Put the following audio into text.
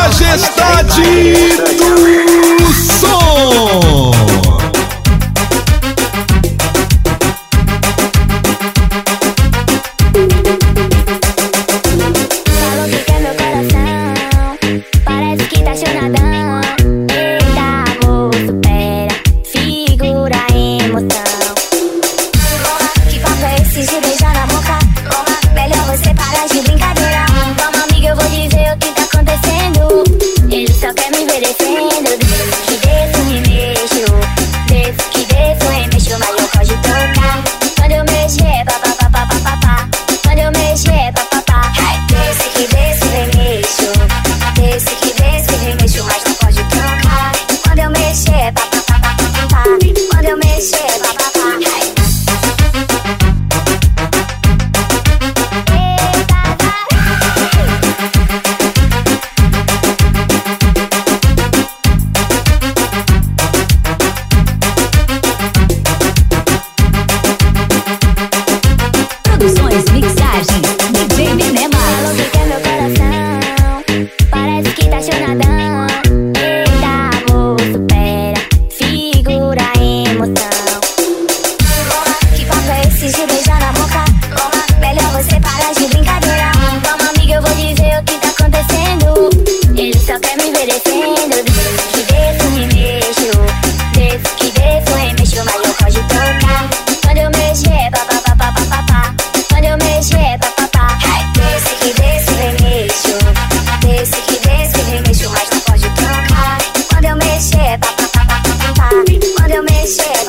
Majestade do Som. Falou que quer meu coração, parece que tá chorando. Eu vejo mais envelhecendo Que desço, me mexo Desço, que desço, remexo Mas não pode tocar Quando eu mexer, é pá, pá, pá, pá, pá, pá. Quando eu mexer, é pá, pá, pá Desço, que desço, remexo Desço, que desço, remexo Mas não pode tocar Quando eu mexer, é pá, pá, pá, pá, pá, Quando eu mexer.